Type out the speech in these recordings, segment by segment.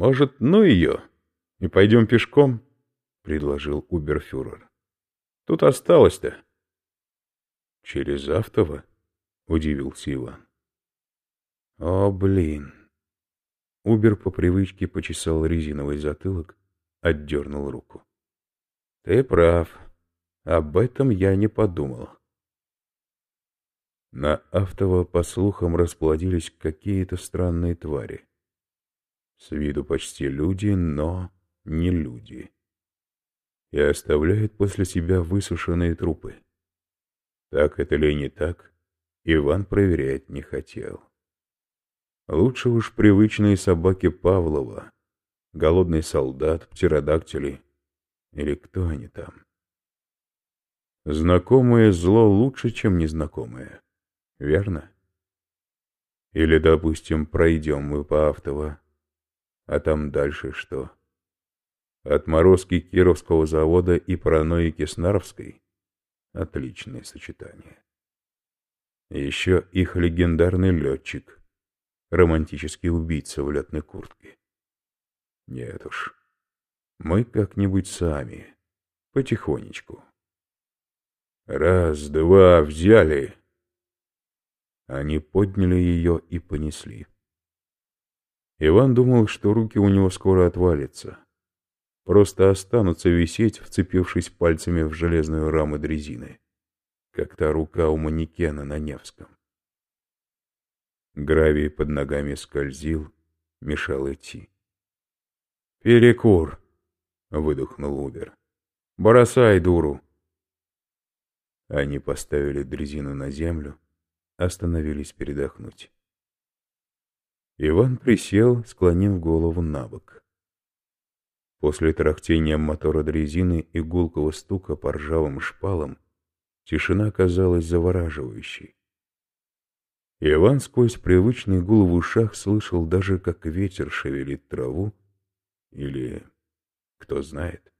Может, ну ее, и пойдем пешком? — предложил Уберфюрер. — Тут осталось-то. — Через Автово? — удивился Иван. — О, блин! Убер по привычке почесал резиновый затылок, отдернул руку. — Ты прав. Об этом я не подумал. На Автово, по слухам, расплодились какие-то странные твари. С виду почти люди, но не люди. И оставляют после себя высушенные трупы. Так это ли не так, Иван проверять не хотел. Лучше уж привычные собаки Павлова, голодный солдат, птеродактили, или кто они там. Знакомое зло лучше, чем незнакомое верно? Или, допустим, пройдем мы по Автово, а там дальше что? Отморозки Кировского завода и паранойи Снарвской — отличное сочетание. Еще их легендарный летчик, романтический убийца в летной куртке. Нет уж, мы как-нибудь сами, потихонечку. Раз, два, взяли. Они подняли ее и понесли. Иван думал, что руки у него скоро отвалятся. Просто останутся висеть, вцепившись пальцами в железную раму дрезины, как та рука у манекена на Невском. Гравий под ногами скользил, мешал идти. «Перекур!» — выдохнул Убер. «Бросай, дуру!» Они поставили дрезину на землю, остановились передохнуть. Иван присел, склонив голову на бок. После трахтения мотора дрезины и гулкого стука по ржавым шпалам тишина казалась завораживающей. Иван сквозь привычный гул в ушах слышал даже, как ветер шевелит траву, или, кто знает,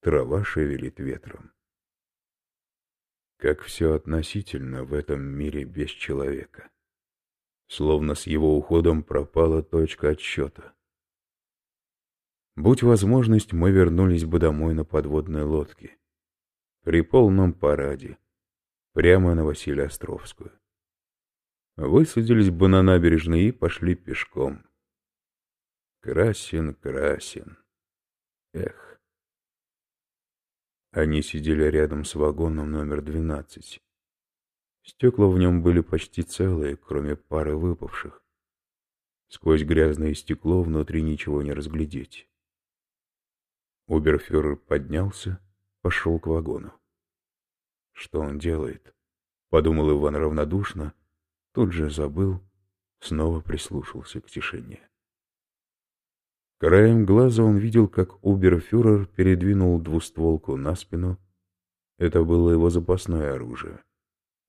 трава шевелит ветром как все относительно в этом мире без человека. Словно с его уходом пропала точка отсчета. Будь возможность, мы вернулись бы домой на подводной лодке. При полном параде. Прямо на Василия Островскую. Высадились бы на набережной и пошли пешком. Красин, красин. Эх. Они сидели рядом с вагоном номер двенадцать. Стекла в нем были почти целые, кроме пары выпавших. Сквозь грязное стекло внутри ничего не разглядеть. Уберфюрер поднялся, пошел к вагону. Что он делает? Подумал Иван равнодушно, тут же забыл, снова прислушался к тишине. Краем глаза он видел, как уберфюрер передвинул двустволку на спину. Это было его запасное оружие.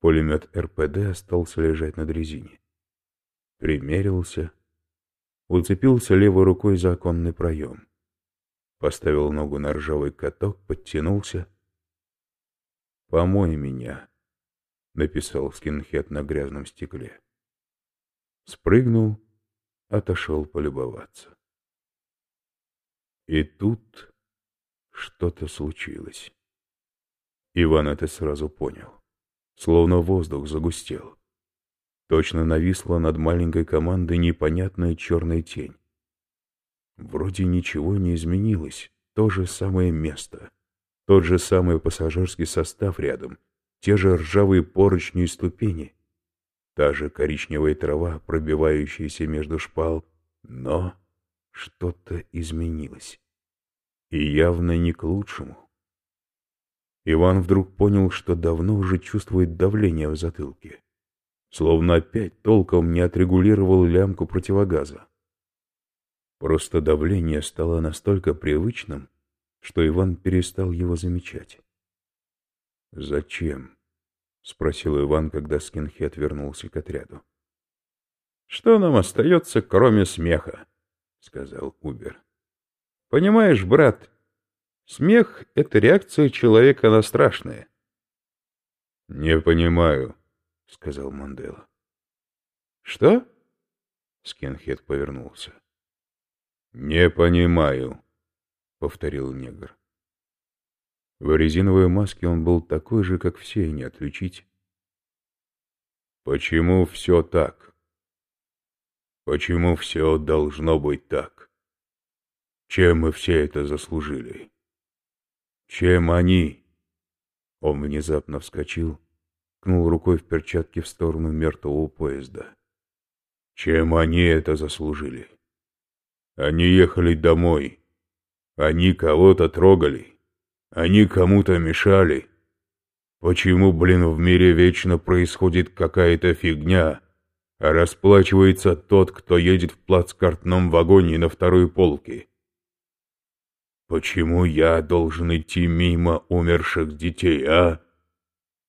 Пулемет РПД остался лежать на дрезине. Примерился, уцепился левой рукой за оконный проем. Поставил ногу на ржавый каток, подтянулся. «Помой меня», — написал скинхед на грязном стекле. Спрыгнул, отошел полюбоваться. И тут что-то случилось. Иван это сразу понял. Словно воздух загустел. Точно нависла над маленькой командой непонятная черная тень. Вроде ничего не изменилось. То же самое место. Тот же самый пассажирский состав рядом. Те же ржавые поручни и ступени. Та же коричневая трава, пробивающаяся между шпал. Но что-то изменилось. И явно не к лучшему. Иван вдруг понял, что давно уже чувствует давление в затылке. Словно опять толком не отрегулировал лямку противогаза. Просто давление стало настолько привычным, что Иван перестал его замечать. «Зачем?» — спросил Иван, когда скинхед вернулся к отряду. «Что нам остается, кроме смеха?» — сказал Убер. — Понимаешь, брат, смех — это реакция человека на страшное. — Не понимаю, — сказал Мандела. — Что? — Скинхед повернулся. «Не понимаю», — повторил негр. В резиновой маске он был такой же, как все, и не отличить. «Почему все так? Почему все должно быть так? Чем мы все это заслужили? Чем они?» Он внезапно вскочил, ткнул рукой в перчатке в сторону мертвого поезда. «Чем они это заслужили? Они ехали домой. Они кого-то трогали». Они кому-то мешали. Почему, блин, в мире вечно происходит какая-то фигня, а расплачивается тот, кто едет в плацкартном вагоне на второй полке? Почему я должен идти мимо умерших детей, а?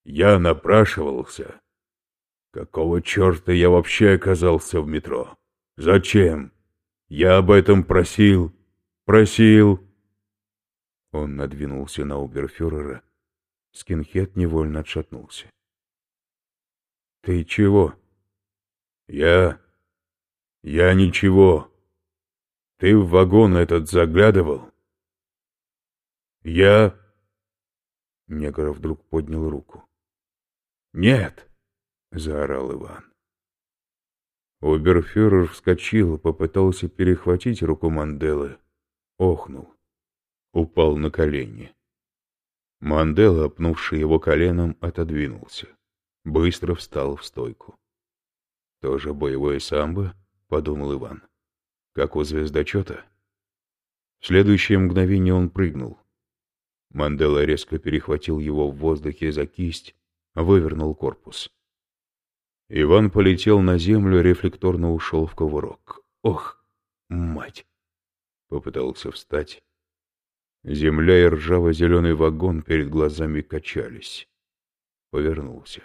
Я напрашивался. Какого черта я вообще оказался в метро? Зачем? Я об этом просил, просил, он надвинулся на оберфюрера. Скинхед невольно отшатнулся. «Ты чего?» «Я... я ничего. Ты в вагон этот заглядывал?» «Я...» Негр вдруг поднял руку. «Нет!» — заорал Иван. Оберфюрер вскочил, попытался перехватить руку Манделы, охнул упал на колени. Мандела, опнувший его коленом, отодвинулся. Быстро встал в стойку. «Тоже боевое самбо?» — подумал Иван. «Как у звездочета?» В следующее мгновение он прыгнул. Мандела резко перехватил его в воздухе за кисть, вывернул корпус. Иван полетел на землю, рефлекторно ушел в кувырок. «Ох, мать!» Попытался встать, Земля и ржаво-зеленый вагон перед глазами качались. Повернулся.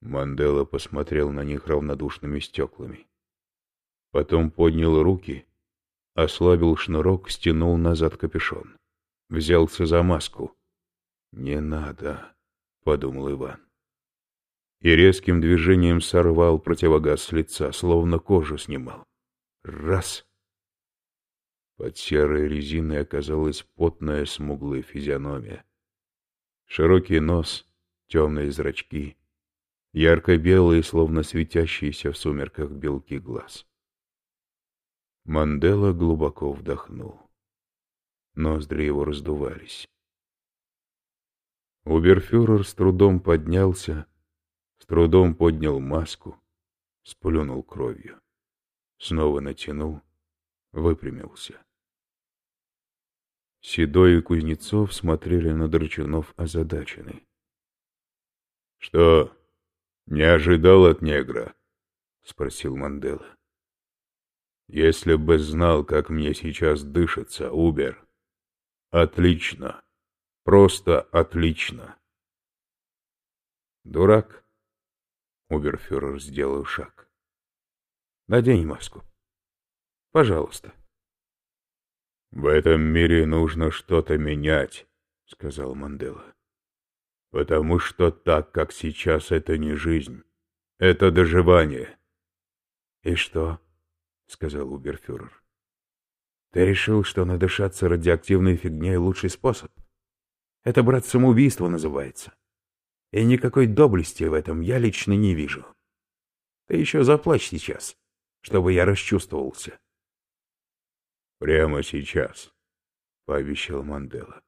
Мандела посмотрел на них равнодушными стеклами. Потом поднял руки, ослабил шнурок, стянул назад капюшон. Взялся за маску. «Не надо», — подумал Иван. И резким движением сорвал противогаз с лица, словно кожу снимал. Раз — под серой резиной оказалась потная смуглая физиономия. Широкий нос, темные зрачки, ярко-белые, словно светящиеся в сумерках белки глаз. Мандела глубоко вдохнул. Ноздри его раздувались. Уберфюрер с трудом поднялся, с трудом поднял маску, сплюнул кровью. Снова натянул, выпрямился. Седой и Кузнецов смотрели на Драчунов озадаченный. — Что, не ожидал от негра? — спросил Мандела. — Если бы знал, как мне сейчас дышится, Убер. Отлично. Просто отлично. Дурак. Уберфюрер сделал шаг. Надень маску. Пожалуйста. «В этом мире нужно что-то менять», — сказал Мандела. «Потому что так, как сейчас, это не жизнь. Это доживание». «И что?» — сказал Уберфюрер. «Ты решил, что надышаться радиоактивной фигней — лучший способ? Это, брат, самоубийство называется. И никакой доблести в этом я лично не вижу. Ты еще заплачь сейчас, чтобы я расчувствовался». «Прямо сейчас», — пообещал Мандела.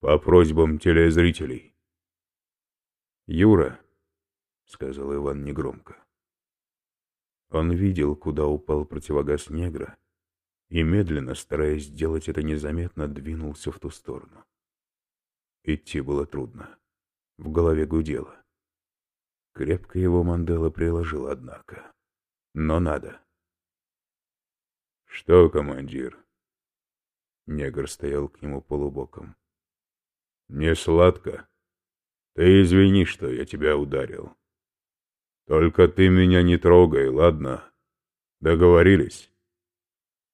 «По просьбам телезрителей». «Юра», — сказал Иван негромко. Он видел, куда упал противогаз негра, и медленно, стараясь сделать это незаметно, двинулся в ту сторону. Идти было трудно. В голове гудело. Крепко его Мандела приложил, однако. Но надо. «Что, командир?» Негр стоял к нему полубоком. «Не сладко. Ты извини, что я тебя ударил. Только ты меня не трогай, ладно? Договорились?»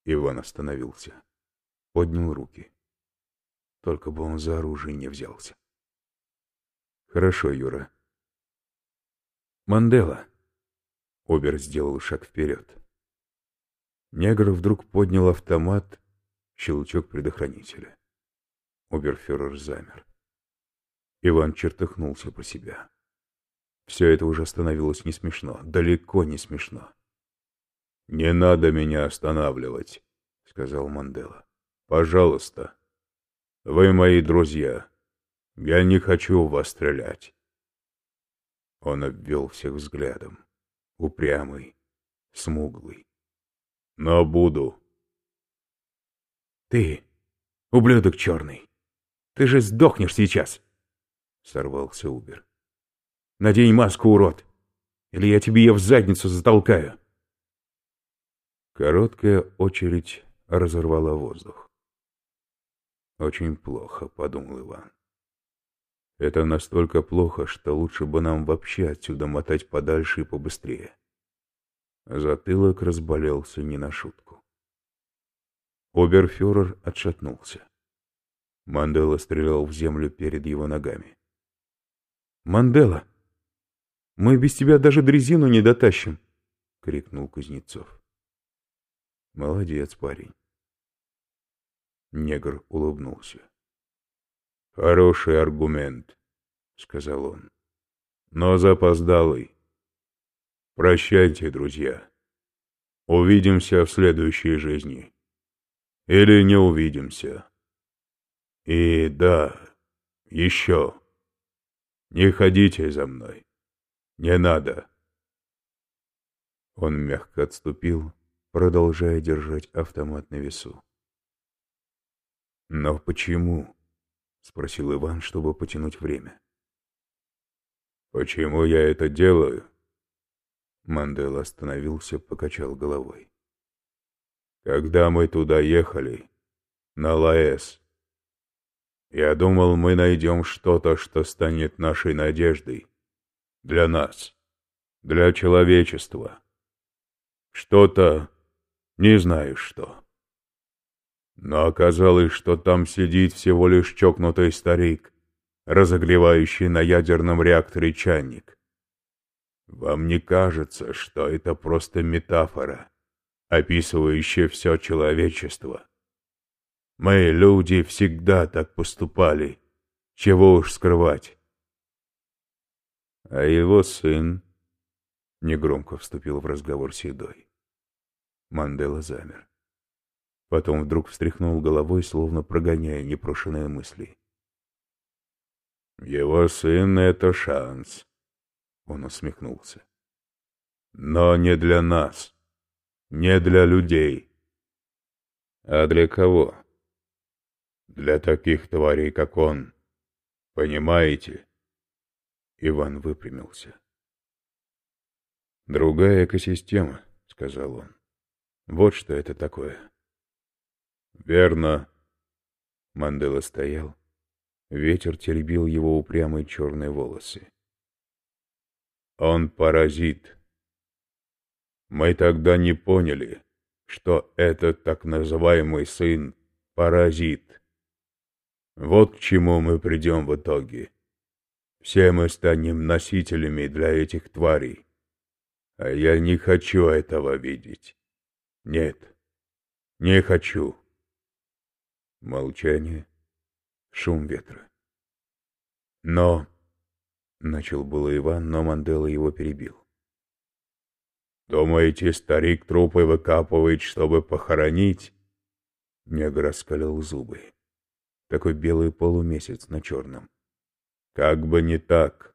Иван остановился. Поднял руки. Только бы он за оружие не взялся. «Хорошо, Юра». «Мандела». Обер сделал шаг вперед. Негр вдруг поднял автомат, щелчок предохранителя. Оберфюрер замер. Иван чертыхнулся про себя. Все это уже становилось не смешно, далеко не смешно. «Не надо меня останавливать», — сказал Мандела. «Пожалуйста. Вы мои друзья. Я не хочу в вас стрелять». Он обвел всех взглядом. Упрямый, смуглый. «Но буду». «Ты, ублюдок черный, ты же сдохнешь сейчас!» Сорвался Убер. «Надень маску, урод, или я тебе ее в задницу затолкаю!» Короткая очередь разорвала воздух. «Очень плохо», — подумал Иван. «Это настолько плохо, что лучше бы нам вообще отсюда мотать подальше и побыстрее». Затылок разболелся не на шутку. Оберфюрер отшатнулся. Мандела стрелял в землю перед его ногами. «Мандела, мы без тебя даже дрезину не дотащим!» — крикнул Кузнецов. Молодец, парень. Негр улыбнулся. Хороший аргумент, сказал он. Но запоздалый. Прощайте, друзья. Увидимся в следующей жизни. Или не увидимся. И да, еще. Не ходите за мной. Не надо. Он мягко отступил, продолжая держать автомат на весу. «Но почему?» — спросил Иван, чтобы потянуть время. «Почему я это делаю?» Мандел остановился, покачал головой. «Когда мы туда ехали, на Лаэс, я думал, мы найдем что-то, что станет нашей надеждой. Для нас, для человечества. Что-то, не знаю что. Но оказалось, что там сидит всего лишь чокнутый старик, разогревающий на ядерном реакторе чайник. Вам не кажется, что это просто метафора, описывающая все человечество? Мы, люди, всегда так поступали. Чего уж скрывать. А его сын негромко вступил в разговор Седой. Мандела замер. Потом вдруг встряхнул головой, словно прогоняя непрошенные мысли. «Его сын — это шанс», — он усмехнулся. «Но не для нас, не для людей». «А для кого?» «Для таких тварей, как он. Понимаете?» Иван выпрямился. «Другая экосистема», — сказал он. Вот что это такое. Верно. Мандела стоял. Ветер теребил его упрямые черные волосы. Он паразит. Мы тогда не поняли, что этот так называемый сын — паразит. Вот к чему мы придем в итоге. Все мы станем носителями для этих тварей. А я не хочу этого видеть. Нет, не хочу. Молчание, шум ветра. Но, — начал было Иван, но Мандела его перебил. Думаете, старик трупы выкапывает, чтобы похоронить? Негр раскалил зубы. Такой белый полумесяц на черном. Как бы не так,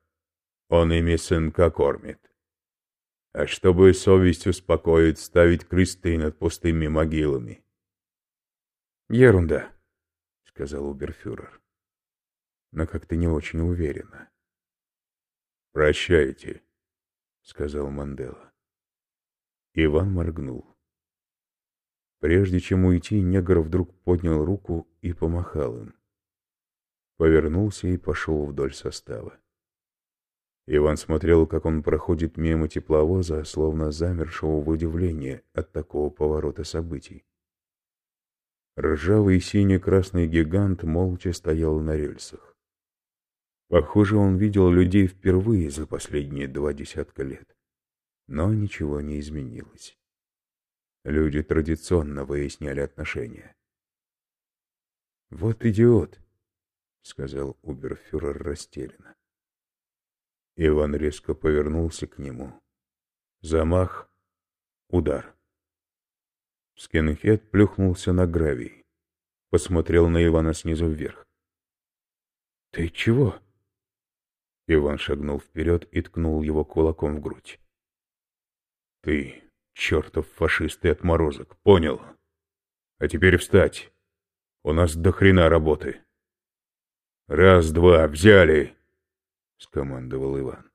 он ими сынка кормит а чтобы совесть успокоить, ставить кресты над пустыми могилами. «Ерунда», — сказал Уберфюрер, но как-то не очень уверенно. «Прощайте», — сказал Мандела. Иван моргнул. Прежде чем уйти, негр вдруг поднял руку и помахал им. Повернулся и пошел вдоль состава. Иван смотрел, как он проходит мимо тепловоза, словно замершего в удивлении от такого поворота событий. Ржавый сине-красный гигант молча стоял на рельсах. Похоже, он видел людей впервые за последние два десятка лет. Но ничего не изменилось. Люди традиционно выясняли отношения. «Вот идиот», — сказал Уберфюрер растерянно. Иван резко повернулся к нему. Замах, удар. Скинхед плюхнулся на гравий. Посмотрел на Ивана снизу вверх. «Ты чего?» Иван шагнул вперед и ткнул его кулаком в грудь. «Ты, чертов фашист и отморозок, понял? А теперь встать. У нас до хрена работы». «Раз, два, взяли!» — скомандовал Иван.